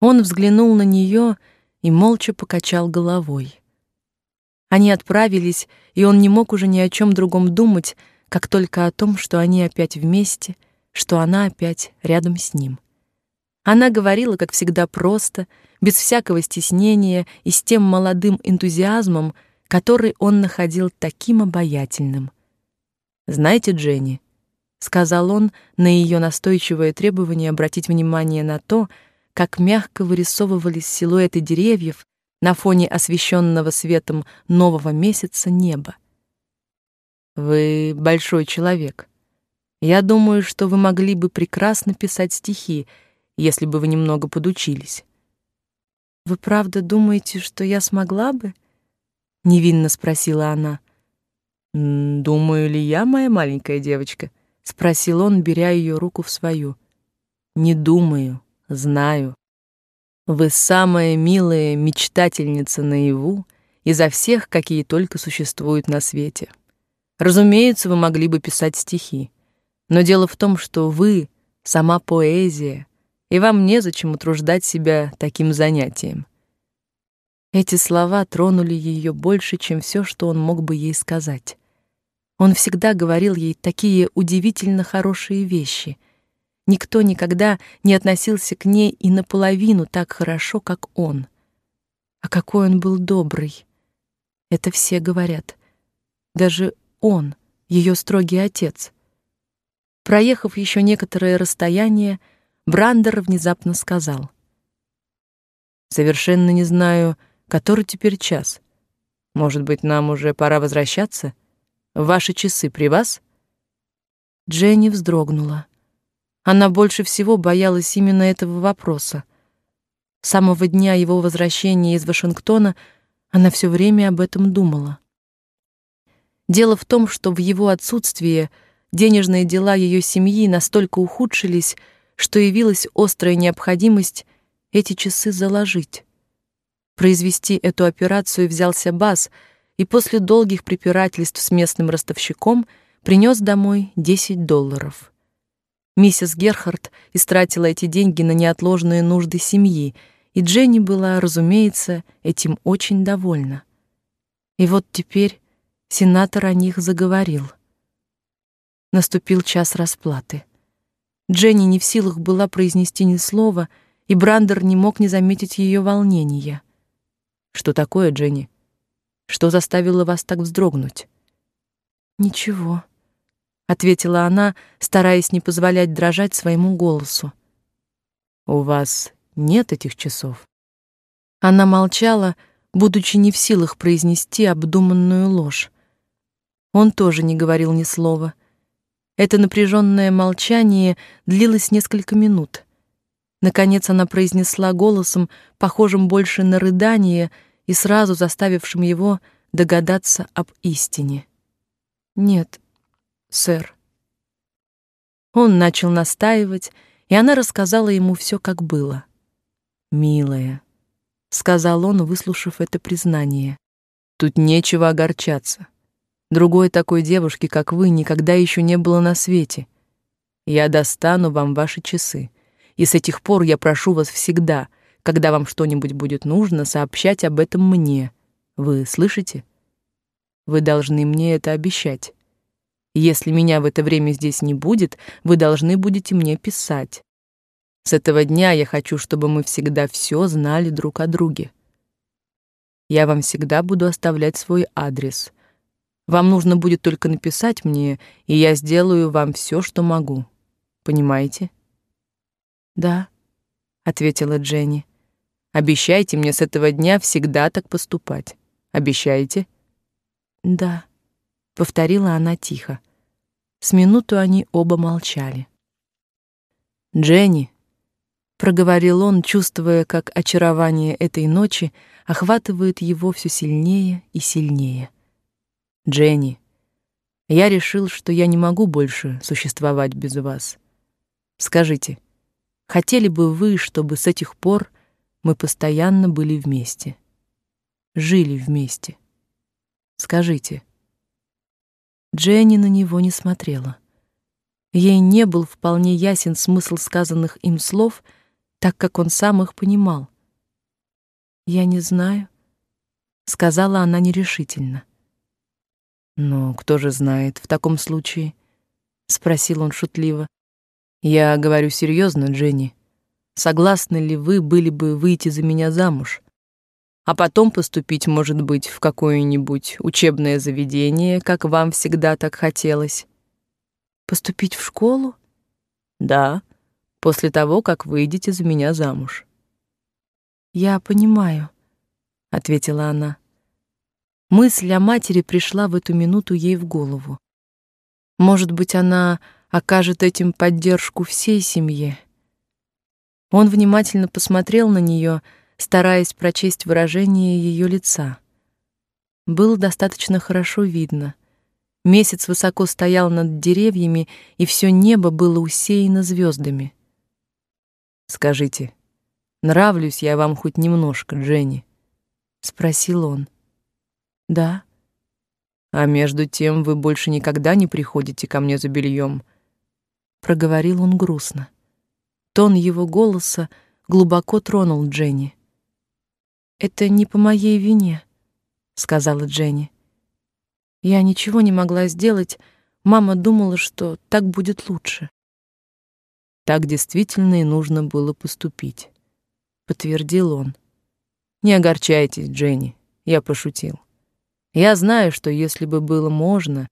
Он взглянул на нее и молча покачал головой. Они отправились, и он не мог уже ни о чем другом думать, как только о том, что они опять вместе, что она опять рядом с ним. Она говорила, как всегда, просто, без всякого стеснения и с тем молодым энтузиазмом, который он находил таким обаятельным. Знаете, Дженни, сказал он на ее настойчивое требование обратить внимание на то, как мягко вырисовывались силуэты деревьев на фоне освещенного светом нового месяца неба. Вы большой человек. Я думаю, что вы могли бы прекрасно писать стихи, если бы вы немного подучились. Вы правда думаете, что я смогла бы? невинно спросила она. Думаю ли я, моя маленькая девочка? спросил он, беря ее руку в свою. Не думаю, знаю. Вы самая милая мечтательница наяву изо всех, какие только существуют на свете. Разумеется, вы могли бы писать стихи, но дело в том, что вы сама поэзия, и вам незачем утруждать себя таким занятием. Эти слова тронули ее больше, чем все, что он мог бы ей сказать. Он всегда говорил ей такие удивительно хорошие вещи. Никто никогда не относился к ней и наполовину так хорошо, как он. А какой он был добрый. Это все говорят. Даже он, ее строгий отец. Проехав еще некоторое расстояние, Брандер внезапно сказал: "Совершенно не знаю, который теперь час. Может быть, нам уже пора возвращаться?" Ваши часы при вас? Дженни вздрогнула. Она больше всего боялась именно этого вопроса. С самого дня его возвращения из Вашингтона она все время об этом думала. Дело в том, что в его отсутствие денежные дела ее семьи настолько ухудшились, что явилась острая необходимость эти часы заложить. Произвести эту операцию взялся Бас — и после долгих препирательств с местным ростовщиком принес домой 10 долларов. Миссис Герхард истратила эти деньги на неотложные нужды семьи, и Дженни была, разумеется, этим очень довольна. И вот теперь сенатор о них заговорил. Наступил час расплаты. Дженни не в силах была произнести ни слова, и Брандер не мог не заметить ее волнения. Что такое, Дженни? Что заставило вас так вздрогнуть? Ничего, ответила она, стараясь не позволять дрожать своему голосу. У вас нет этих часов. Она молчала, будучи не в силах произнести обдуманную ложь. Он тоже не говорил ни слова. Это напряженное молчание длилось несколько минут. Наконец она произнесла голосом, похожим больше на рыдание, и сразу заставившим его догадаться об истине. Нет, сэр. Он начал настаивать, и она рассказала ему все, как было. Милая, сказал он, выслушав это признание. Тут нечего огорчаться. Другой такой девушки, как вы, никогда еще не было на свете. Я достану вам ваши часы, и с этих пор я прошу вас всегда — когда вам что-нибудь будет нужно, сообщать об этом мне. Вы слышите? Вы должны мне это обещать. Если меня в это время здесь не будет, вы должны будете мне писать. С этого дня я хочу, чтобы мы всегда все знали друг о друге. Я вам всегда буду оставлять свой адрес. Вам нужно будет только написать мне, и я сделаю вам все, что могу. Понимаете? Да, ответила Дженни. Обещайте мне с этого дня всегда так поступать. Обещаете? Да, повторила она тихо. С минуту они оба молчали. Дженни, проговорил он, чувствуя, как очарование этой ночи охватывает его все сильнее и сильнее. Дженни, я решил, что я не могу больше существовать без вас. Скажите, хотели бы вы, чтобы с этих пор мы постоянно были вместе. Жили вместе. Скажите. Дженни на него не смотрела. Ей не был вполне ясен смысл сказанных им слов, так как он сам их понимал. «Я не знаю», — сказала она нерешительно. «Но кто же знает в таком случае?» — спросил он шутливо. «Я говорю серьезно, Дженни. Согласны ли вы были бы выйти за меня замуж? А потом поступить, может быть, в какое-нибудь учебное заведение, как вам всегда так хотелось?» «Поступить в школу?» «Да, после того, как выйдете за меня замуж». «Я понимаю», — ответила она. Мысль о матери пришла в эту минуту ей в голову. Может быть, она окажет этим поддержку всей семье. Он внимательно посмотрел на нее, стараясь прочесть выражение ее лица. Было достаточно хорошо видно. Месяц высоко стоял над деревьями, и все небо было усеяно звездами. Скажите, нравлюсь я вам хоть немножко, Дженни? спросил он. Да. А между тем вы больше никогда не приходите ко мне за бельем, проговорил он грустно. Тон его голоса глубоко тронул Дженни. Это не по моей вине, сказала Дженни. Я ничего не могла сделать. Мама думала, что так будет лучше. Так действительно и нужно было поступить, подтвердил он. Не огорчайтесь, Дженни, я пошутил. Я знаю, что если бы было можно,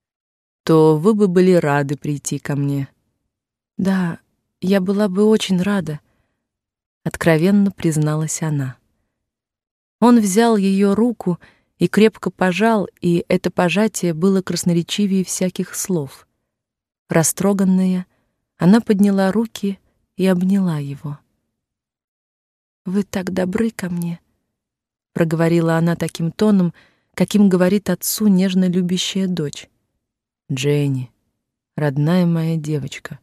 то вы бы были рады прийти ко мне. Да, я была бы очень рада, откровенно призналась она. Он взял ее руку и крепко пожал, и это пожатие было красноречивее всяких слов. Растроганная, она подняла руки и обняла его. Вы так добры ко мне, проговорила она таким тоном, каким говорит отцу нежно любящая дочь. Дженни, родная моя девочка,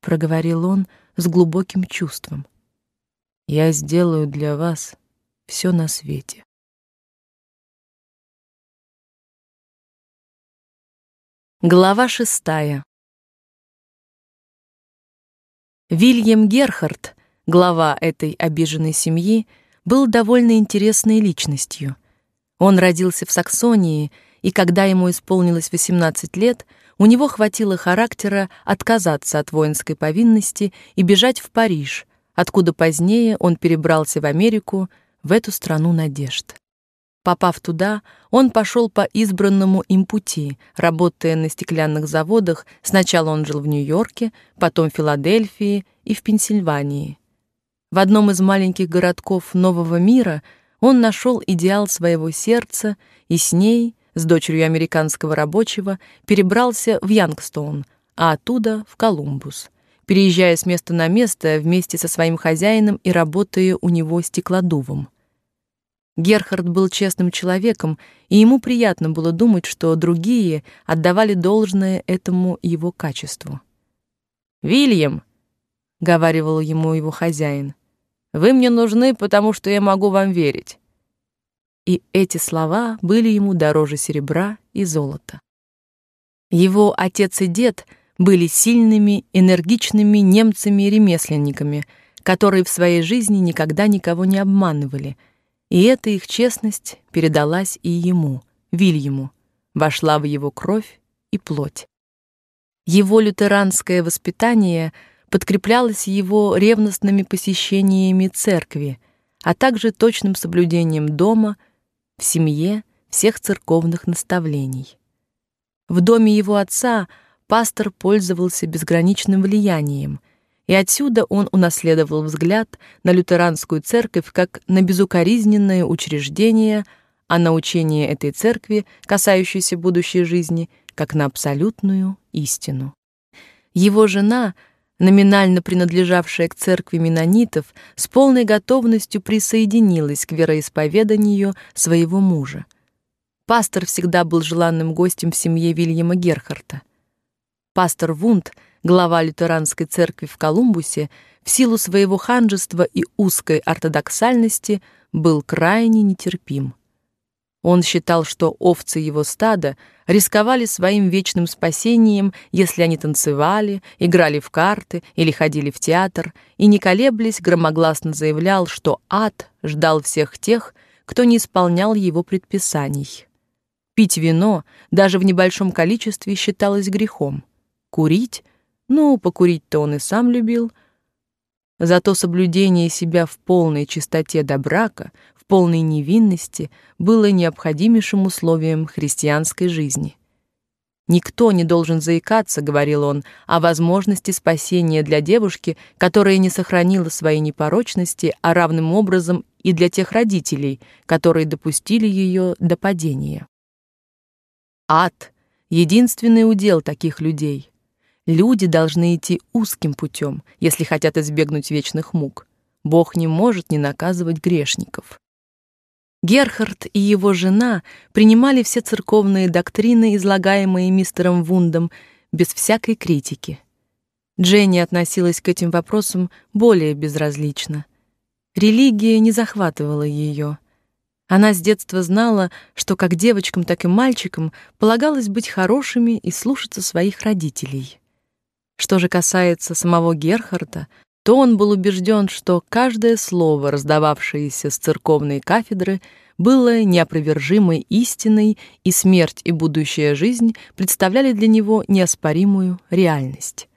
проговорил он с глубоким чувством. Я сделаю для вас все на свете. Глава шестая. Вильям Герхард, глава этой обиженной семьи, был довольно интересной личностью. Он родился в Саксонии, и когда ему исполнилось 18 лет, у него хватило характера отказаться от воинской повинности и бежать в Париж, откуда позднее он перебрался в Америку, в эту страну надежд. Попав туда, он пошел по избранному им пути, работая на стеклянных заводах. Сначала он жил в Нью-Йорке, потом в Филадельфии и в Пенсильвании. В одном из маленьких городков Нового мира – он нашел идеал своего сердца и с ней, с дочерью американского рабочего, перебрался в Янгстоун, а оттуда в Колумбус, переезжая с места на место вместе со своим хозяином и работая у него стеклодувом. Герхард был честным человеком, и ему приятно было думать, что другие отдавали должное этому его качеству. «Вильям», — говаривал ему его хозяин, вы мне нужны, потому что я могу вам верить. И эти слова были ему дороже серебра и золота. Его отец и дед были сильными, энергичными немцами-ремесленниками, которые в своей жизни никогда никого не обманывали, и эта их честность передалась и ему, Вильяму, вошла в его кровь и плоть. Его лютеранское воспитание — подкреплялось его ревностными посещениями церкви, а также точным соблюдением дома, в семье всех церковных наставлений. В доме его отца пастор пользовался безграничным влиянием, и отсюда он унаследовал взгляд на лютеранскую церковь как на безукоризненное учреждение, а на учение этой церкви, касающееся будущей жизни, как на абсолютную истину. Его жена — номинально принадлежавшая к церкви менонитов, с полной готовностью присоединилась к вероисповеданию своего мужа. Пастор всегда был желанным гостем в семье Вильяма Герхарта. Пастор Вунд, глава лютеранской церкви в Колумбусе, в силу своего ханжества и узкой ортодоксальности был крайне нетерпим. Он считал, что овцы его стада рисковали своим вечным спасением, если они танцевали, играли в карты или ходили в театр, и не колеблясь громогласно заявлял, что ад ждал всех тех, кто не исполнял его предписаний. Пить вино даже в небольшом количестве считалось грехом. Курить, ну, покурить-то он и сам любил. Зато соблюдение себя в полной чистоте до брака, в полной невинности было необходимейшим условием христианской жизни. Никто не должен заикаться, говорил он, о возможности спасения для девушки, которая не сохранила своей непорочности, а равным образом и для тех родителей, которые допустили ее до падения. Ад единственный удел таких людей. Люди должны идти узким путем, если хотят избегнуть вечных мук. Бог не может не наказывать грешников. Герхард и его жена принимали все церковные доктрины, излагаемые мистером Вундом, без всякой критики. Дженни относилась к этим вопросам более безразлично. Религия не захватывала ее. Она с детства знала, что как девочкам, так и мальчикам полагалось быть хорошими и слушаться своих родителей. Что же касается самого Герхарда, то он был убежден, что каждое слово, раздававшееся с церковной кафедры, было неопровержимой истиной, и смерть и будущая жизнь представляли для него неоспоримую реальность.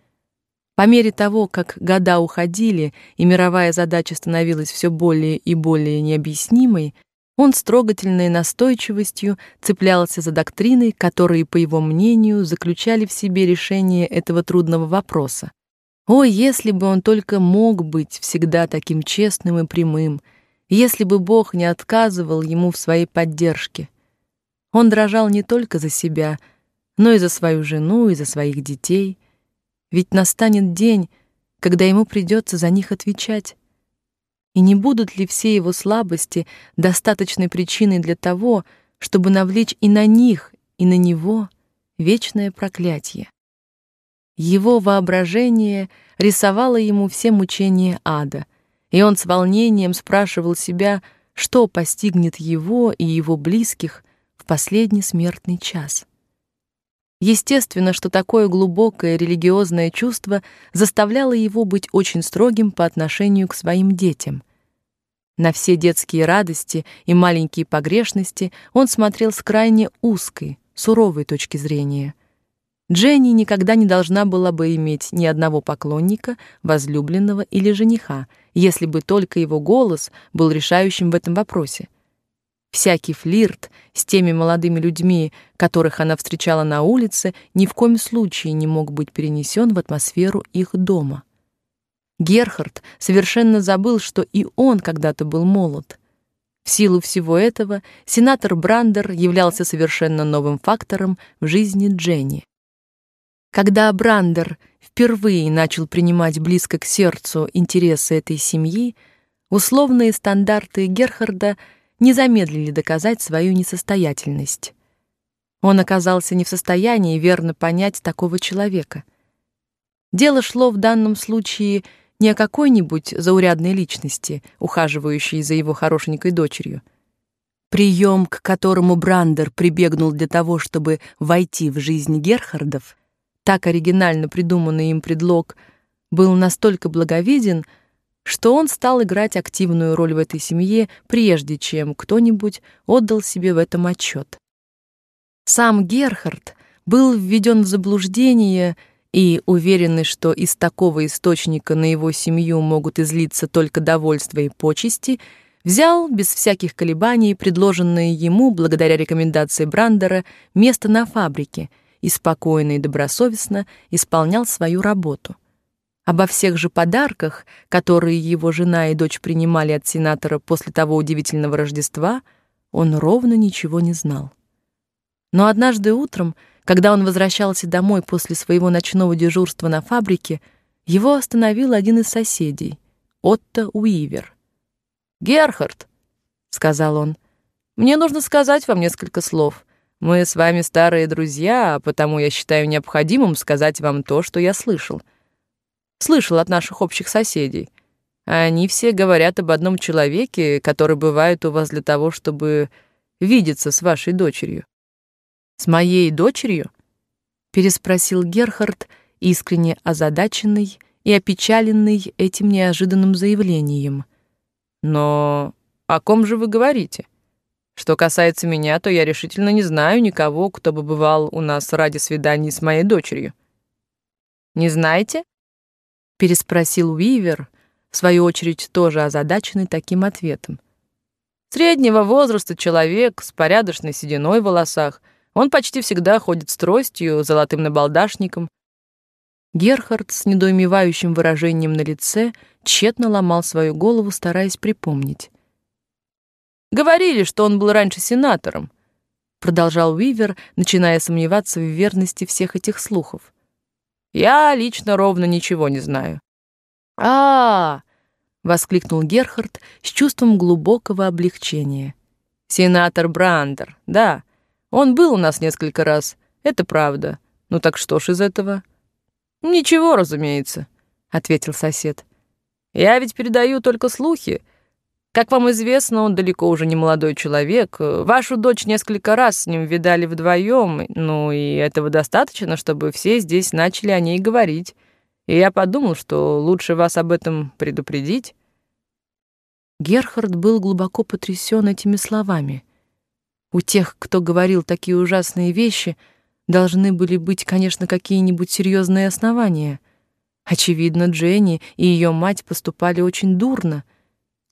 По мере того, как года уходили и мировая задача становилась все более и более необъяснимой, он с трогательной настойчивостью цеплялся за доктрины, которые, по его мнению, заключали в себе решение этого трудного вопроса. О, если бы он только мог быть всегда таким честным и прямым, если бы Бог не отказывал ему в своей поддержке. Он дрожал не только за себя, но и за свою жену, и за своих детей. Ведь настанет день, когда ему придется за них отвечать. И не будут ли все его слабости достаточной причиной для того, чтобы навлечь и на них, и на него вечное проклятие? Его воображение рисовало ему все мучения ада, и он с волнением спрашивал себя, что постигнет его и его близких в последний смертный час. Естественно, что такое глубокое религиозное чувство заставляло его быть очень строгим по отношению к своим детям. На все детские радости и маленькие погрешности он смотрел с крайне узкой, суровой точки зрения — Дженни никогда не должна была бы иметь ни одного поклонника, возлюбленного или жениха, если бы только его голос был решающим в этом вопросе. Всякий флирт с теми молодыми людьми, которых она встречала на улице, ни в коем случае не мог быть перенесен в атмосферу их дома. Герхард совершенно забыл, что и он когда-то был молод. В силу всего этого сенатор Брандер являлся совершенно новым фактором в жизни Дженни. Когда Брандер впервые начал принимать близко к сердцу интересы этой семьи, условные стандарты Герхарда не замедлили доказать свою несостоятельность. Он оказался не в состоянии верно понять такого человека. Дело шло в данном случае не о какой-нибудь заурядной личности, ухаживающей за его хорошенькой дочерью. Прием, к которому Брандер прибегнул для того, чтобы войти в жизнь Герхардов, так оригинально придуманный им предлог был настолько благовиден, что он стал играть активную роль в этой семье, прежде чем кто-нибудь отдал себе в этом отчет. Сам Герхард был введен в заблуждение и, уверенный, что из такого источника на его семью могут излиться только довольство и почести, взял без всяких колебаний предложенное ему, благодаря рекомендации Брандера, место на фабрике — и спокойно и добросовестно исполнял свою работу. Обо всех же подарках, которые его жена и дочь принимали от сенатора после того удивительного Рождества, он ровно ничего не знал. Но однажды утром, когда он возвращался домой после своего ночного дежурства на фабрике, его остановил один из соседей, Отто Уивер. «Герхард», — сказал он, — «мне нужно сказать вам несколько слов. Мы с вами старые друзья, а потому я считаю необходимым сказать вам то, что я слышал. Слышал от наших общих соседей. Они все говорят об одном человеке, который бывает у вас для того, чтобы видеться с вашей дочерью. С моей дочерью? переспросил Герхард, искренне озадаченный и опечаленный этим неожиданным заявлением. Но о ком же вы говорите? Что касается меня, то я решительно не знаю никого, кто бы бывал у нас ради свиданий с моей дочерью. Не знаете? Переспросил Уивер, в свою очередь тоже озадаченный таким ответом. Среднего возраста человек с порядочной сединой в волосах. Он почти всегда ходит с тростью, золотым набалдашником. Герхард с недоумевающим выражением на лице тщетно ломал свою голову, стараясь припомнить. «Говорили, что он был раньше сенатором», — продолжал Уивер, начиная сомневаться в верности всех этих слухов. «Я лично ровно ничего не знаю». «А-а-а!» воскликнул Герхард с чувством глубокого облегчения. Сенатор Брандер. Да, он был у нас несколько раз. Это правда. Ну так что ж из этого? Ничего, разумеется, ответил сосед. Я ведь передаю только слухи. Как вам известно, он далеко уже не молодой человек. Вашу дочь несколько раз с ним видали вдвоем, ну и этого достаточно, чтобы все здесь начали о ней говорить. И я подумал, что лучше вас об этом предупредить. Герхард был глубоко потрясен этими словами. У тех, кто говорил такие ужасные вещи, должны были быть, конечно, какие-нибудь серьезные основания. Очевидно, Дженни и ее мать поступали очень дурно.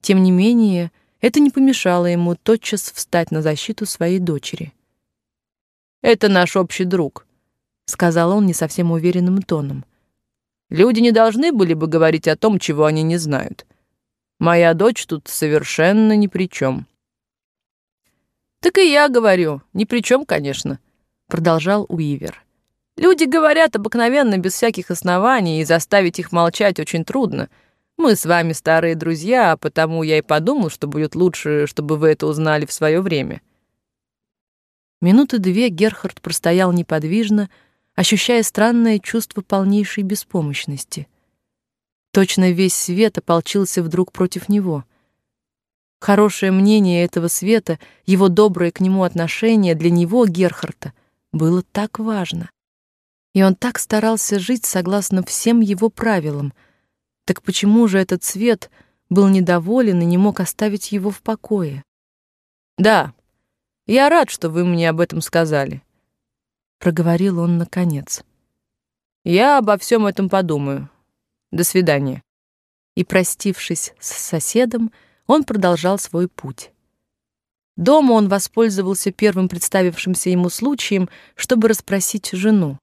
Тем не менее, это не помешало ему тотчас встать на защиту своей дочери. «Это наш общий друг», — сказал он не совсем уверенным тоном. Люди не должны были бы говорить о том, чего они не знают. Моя дочь тут совершенно ни при чем. Так и я говорю, ни при чем, конечно, продолжал Уивер. Люди говорят обыкновенно без всяких оснований, и заставить их молчать очень трудно. Мы с вами старые друзья, а потому я и подумал, что будет лучше, чтобы вы это узнали в свое время. Минуты две Герхард простоял неподвижно, ощущая странное чувство полнейшей беспомощности. Точно весь свет ополчился вдруг против него. Хорошее мнение этого света, его доброе к нему отношение для него, Герхарта, было так важно. И он так старался жить согласно всем его правилам. Так почему же этот свет был недоволен и не мог оставить его в покое? Да, я рад, что вы мне об этом сказали проговорил он наконец. Я обо всем этом подумаю. До свидания. И простившись с соседом, он продолжал свой путь. Дома он воспользовался первым представившимся ему случаем, чтобы расспросить жену.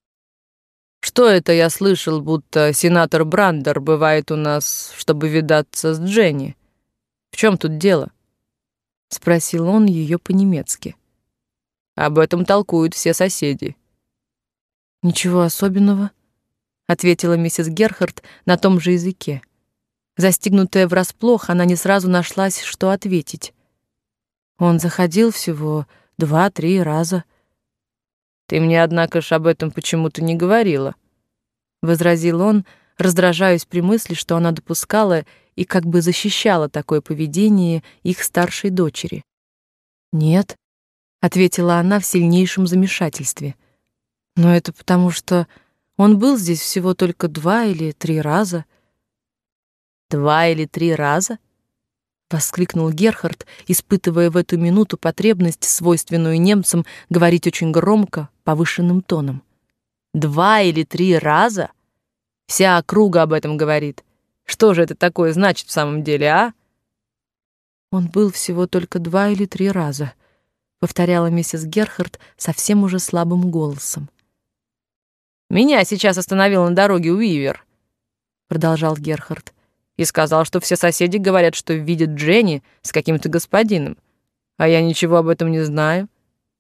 Что это я слышал, будто сенатор Брандер бывает у нас, чтобы видаться с Дженни? В чем тут дело? спросил он ее по-немецки. Об этом толкуют все соседи. Ничего особенного, ответила миссис Герхард на том же языке. Застигнутая врасплох, она не сразу нашлась, что ответить. Он заходил всего два-три раза. Ты мне однако ж об этом почему-то не говорила, возразил он, раздражаясь при мысли, что она допускала и как бы защищала такое поведение их старшей дочери. Нет, ответила она в сильнейшем замешательстве. Но это потому, что он был здесь всего только два или три раза. Два или три раза? Воскликнул Герхард, испытывая в эту минуту потребность, свойственную немцам, говорить очень громко, повышенным тоном. Два или три раза? Вся округа об этом говорит. Что же это такое значит в самом деле, а? Он был всего только два или три раза, повторяла миссис Герхард совсем уже слабым голосом. Меня сейчас остановил на дороге Уивер, продолжал Герхард, и сказал, что все соседи говорят, что видят Дженни с каким-то господином, а я ничего об этом не знаю.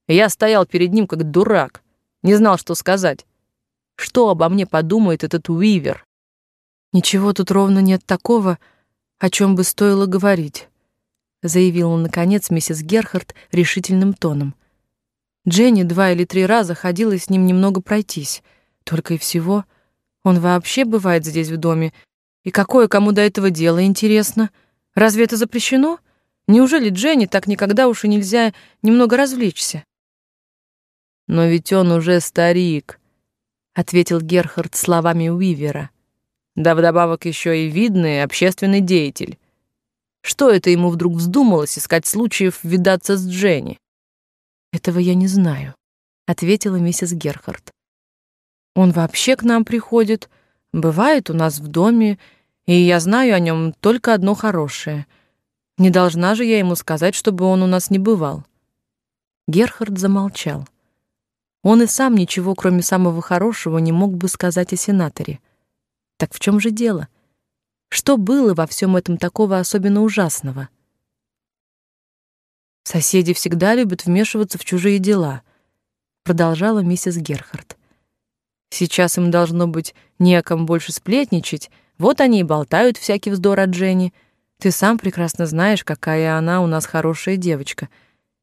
Я стоял перед ним как дурак, не знал, что сказать. Что обо мне подумает этот Уивер? Ничего тут ровно нет такого, о чем бы стоило говорить, заявила наконец миссис Герхард решительным тоном. Дженни два или три раза ходила с ним немного пройтись. Только и всего. Он вообще бывает здесь в доме. И какое кому до этого дело, интересно? Разве это запрещено? Неужели Дженни так никогда уж и нельзя немного развлечься? Но ведь он уже старик, ответил Герхард словами Уивера. Да вдобавок еще и видный общественный деятель. Что это ему вдруг вздумалось искать случаев видаться с Дженни? Этого я не знаю, ответила миссис Герхард. Он вообще к нам приходит, бывает у нас в доме, и я знаю о нем только одно хорошее. Не должна же я ему сказать, чтобы он у нас не бывал. Герхард замолчал. Он и сам ничего, кроме самого хорошего, не мог бы сказать о сенаторе. Так в чем же дело? Что было во всем этом такого особенно ужасного? Соседи всегда любят вмешиваться в чужие дела, продолжала миссис Герхард. Сейчас им должно быть не о ком больше сплетничать, вот они и болтают всякий вздор от Жени. Ты сам прекрасно знаешь, какая она у нас хорошая девочка.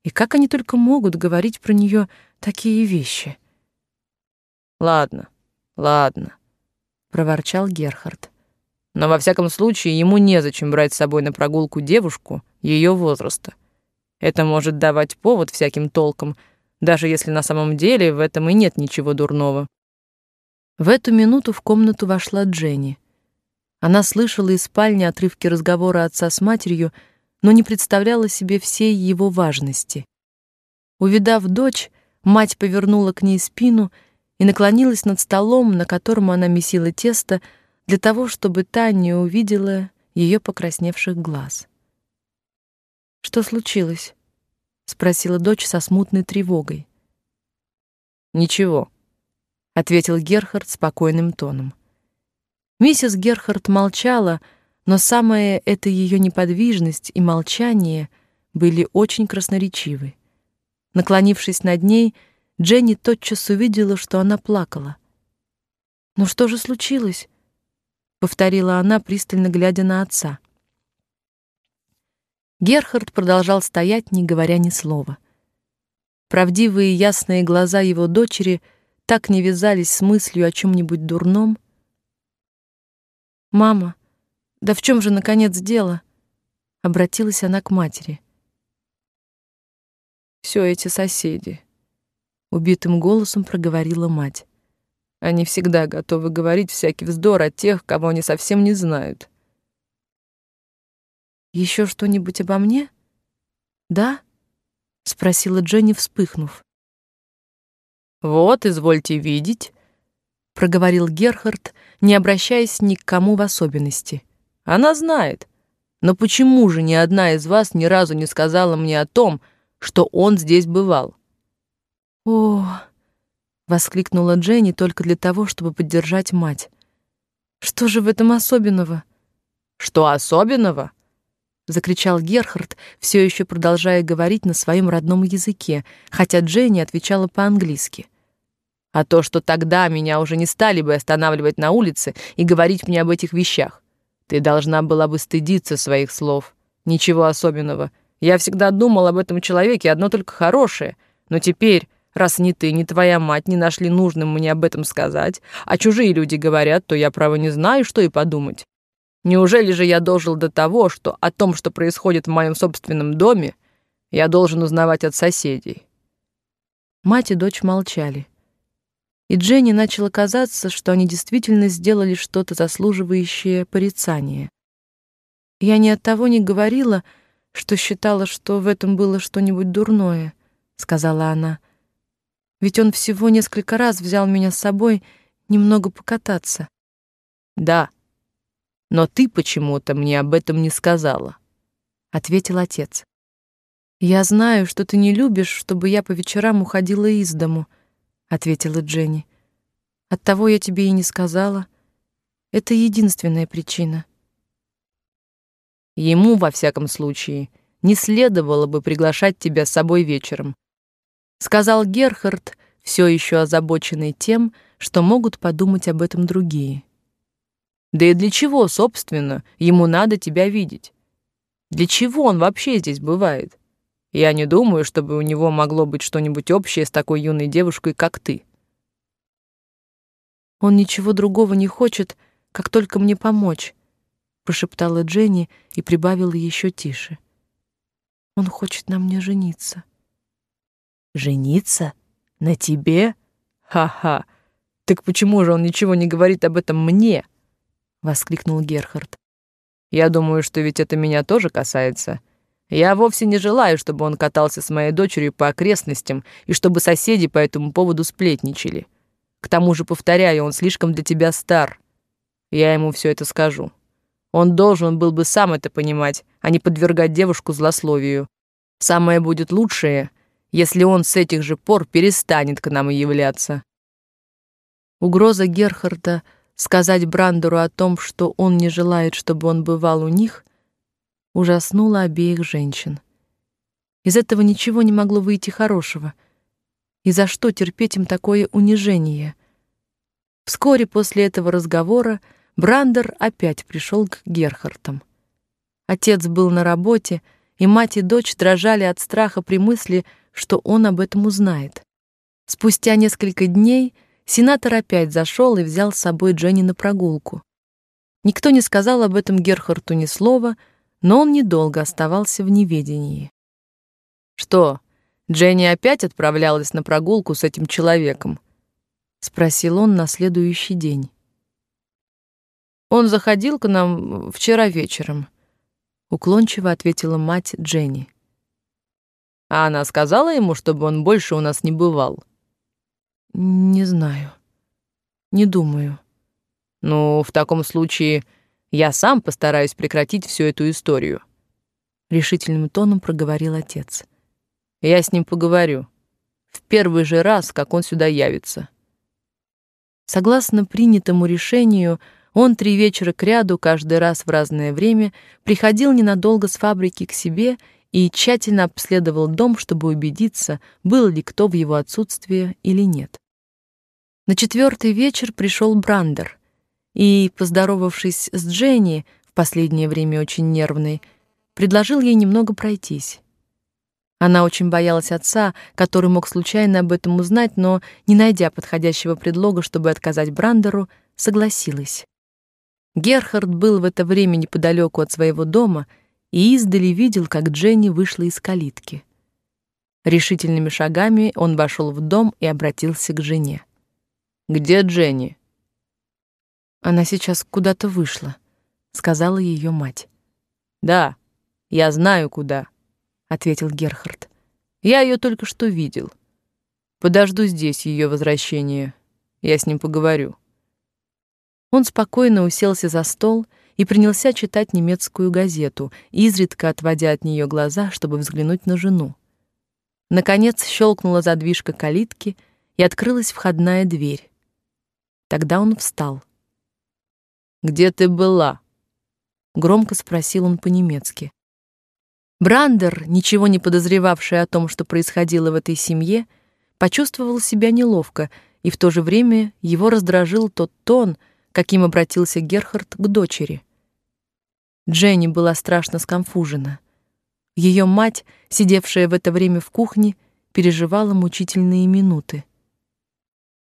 И как они только могут говорить про нее такие вещи. Ладно, ладно, проворчал Герхард. Но во всяком случае ему незачем брать с собой на прогулку девушку ее возраста. Это может давать повод всяким толкам, даже если на самом деле в этом и нет ничего дурного. В эту минуту в комнату вошла Дженни. Она слышала из спальни отрывки разговора отца с матерью, но не представляла себе всей его важности. Увидав дочь, мать повернула к ней спину и наклонилась над столом, на котором она месила тесто, для того, чтобы та не увидела ее покрасневших глаз. Что случилось? спросила дочь со смутной тревогой. Ничего, ответил Герхард спокойным тоном. Миссис Герхард молчала, но самая эта ее неподвижность и молчание были очень красноречивы. Наклонившись над ней, Дженни тотчас увидела, что она плакала. «Ну что же случилось?» — повторила она, пристально глядя на отца. Герхард продолжал стоять, не говоря ни слова. Правдивые ясные глаза его дочери так не вязались с мыслью о чем нибудь дурном, «Мама, да в чем же, наконец, дело?» Обратилась она к матери. «Все эти соседи», — убитым голосом проговорила мать. «Они всегда готовы говорить всякий вздор о тех, кого они совсем не знают». Еще что-нибудь обо мне? Да? спросила Дженни, вспыхнув. Вот, извольте видеть, проговорил Герхард, не обращаясь ни к кому в особенности. Она знает. Но почему же ни одна из вас ни разу не сказала мне о том, что он здесь бывал? О, воскликнула Дженни только для того, чтобы поддержать мать. Что же в этом особенного? Что особенного? закричал Герхард, все еще продолжая говорить на своем родном языке, хотя Дженни отвечала по-английски. А то, что тогда меня уже не стали бы останавливать на улице и говорить мне об этих вещах. Ты должна была бы стыдиться своих слов. Ничего особенного. Я всегда думал об этом человеке одно только хорошее. Но теперь, раз ни ты, ни твоя мать не нашли нужным мне об этом сказать, а чужие люди говорят, то я, право, не знаю, что и подумать. Неужели же я дожил до того, что о том, что происходит в моем собственном доме, я должен узнавать от соседей?» Мать и дочь молчали и Дженни начало казаться, что они действительно сделали что-то заслуживающее порицания. Я ни от того не говорила, что считала, что в этом было что-нибудь дурное, сказала она. Ведь он всего несколько раз взял меня с собой немного покататься. Да. Но ты почему-то мне об этом не сказала, ответил отец. Я знаю, что ты не любишь, чтобы я по вечерам уходила из дому, ответила Дженни. Оттого я тебе и не сказала. Это единственная причина. Ему во всяком случае не следовало бы приглашать тебя с собой вечером, сказал Герхард, все еще озабоченный тем, что могут подумать об этом другие. Да и для чего, собственно, ему надо тебя видеть? Для чего он вообще здесь бывает? Я не думаю, чтобы у него могло быть что-нибудь общее с такой юной девушкой, как ты. Он ничего другого не хочет, как только мне помочь, прошептала Дженни и прибавила еще тише. Он хочет на мне жениться. Жениться? На тебе? Ха-ха. Так почему же он ничего не говорит об этом мне? воскликнул Герхард. Я думаю, что ведь это меня тоже касается. Я вовсе не желаю, чтобы он катался с моей дочерью по окрестностям и чтобы соседи по этому поводу сплетничали. К тому же, повторяю, он слишком для тебя стар. Я ему все это скажу. Он должен был бы сам это понимать, а не подвергать девушку злословию. Самое будет лучшее, если он с этих же пор перестанет к нам являться. Угроза Герхарда сказать Брандеру о том, что он не желает, чтобы он бывал у них, ужаснула обеих женщин. Из этого ничего не могло выйти хорошего. И за что терпеть им такое унижение? Вскоре после этого разговора Брандер опять пришел к Герхартам. Отец был на работе, и мать и дочь дрожали от страха при мысли, что он об этом узнает. Спустя несколько дней сенатор опять зашел и взял с собой Дженни на прогулку. Никто не сказал об этом Герхарту ни слова, но он недолго оставался в неведении. Что, Дженни опять отправлялась на прогулку с этим человеком? спросил он на следующий день. Он заходил к нам вчера вечером, уклончиво ответила мать Дженни. А она сказала ему, чтобы он больше у нас не бывал. Не знаю. Не думаю. Ну, в таком случае я сам постараюсь прекратить всю эту историю, решительным тоном проговорил отец. Я с ним поговорю. В первый же раз, как он сюда явится. Согласно принятому решению, он три вечера кряду каждый раз в разное время приходил ненадолго с фабрики к себе и тщательно обследовал дом, чтобы убедиться, был ли кто в его отсутствие или нет. На четвертый вечер пришел Брандер, и, поздоровавшись с Дженни, в последнее время очень нервной, предложил ей немного пройтись. Она очень боялась отца, который мог случайно об этом узнать, но, не найдя подходящего предлога, чтобы отказать Брандеру, согласилась. Герхард был в это время неподалеку от своего дома и издали видел, как Дженни вышла из калитки. Решительными шагами он вошел в дом и обратился к жене. «Где Дженни?» Она сейчас куда-то вышла, сказала ее мать. Да, я знаю куда, ответил Герхард. Я ее только что видел. Подожду здесь ее возвращения. Я с ним поговорю. Он спокойно уселся за стол и принялся читать немецкую газету, изредка отводя от нее глаза, чтобы взглянуть на жену. Наконец щелкнула задвижка калитки, и открылась входная дверь. Тогда он встал. Где ты была? громко спросил он по-немецки. Брандер, ничего не подозревавший о том, что происходило в этой семье, почувствовал себя неловко, и в то же время его раздражил тот тон, каким обратился Герхард к дочери. Дженни была страшно сконфужена. Ее мать, сидевшая в это время в кухне, переживала мучительные минуты.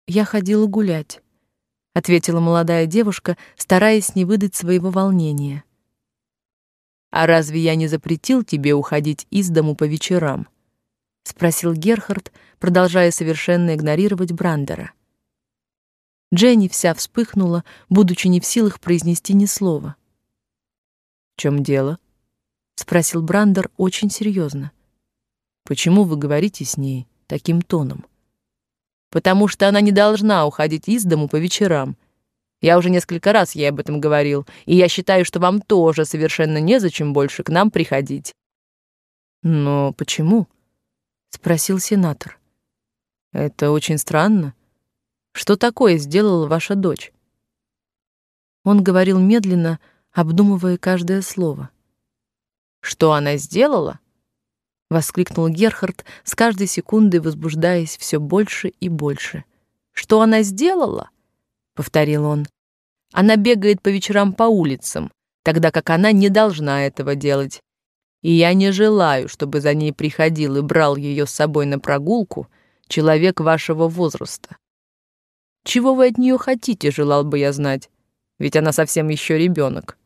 Я ходила гулять ответила молодая девушка, стараясь не выдать своего волнения. А разве я не запретил тебе уходить из дому по вечерам? спросил Герхард, продолжая совершенно игнорировать Брандера. Дженни вся вспыхнула, будучи не в силах произнести ни слова. В чем дело? спросил Брандер очень серьезно. Почему вы говорите с ней таким тоном? Потому что она не должна уходить из дому по вечерам. Я уже несколько раз ей об этом говорил, и я считаю, что вам тоже совершенно незачем больше к нам приходить». «Но почему?» — спросил сенатор. «Это очень странно. Что такое сделала ваша дочь?» Он говорил медленно, обдумывая каждое слово. «Что она сделала? Воскликнул Герхард, с каждой секундой возбуждаясь все больше и больше. Что она сделала? повторил он. Она бегает по вечерам по улицам, тогда как она не должна этого делать. И я не желаю, чтобы за ней приходил и брал ее с собой на прогулку человек вашего возраста. Чего вы от нее хотите, желал бы я знать, ведь она совсем еще ребенок.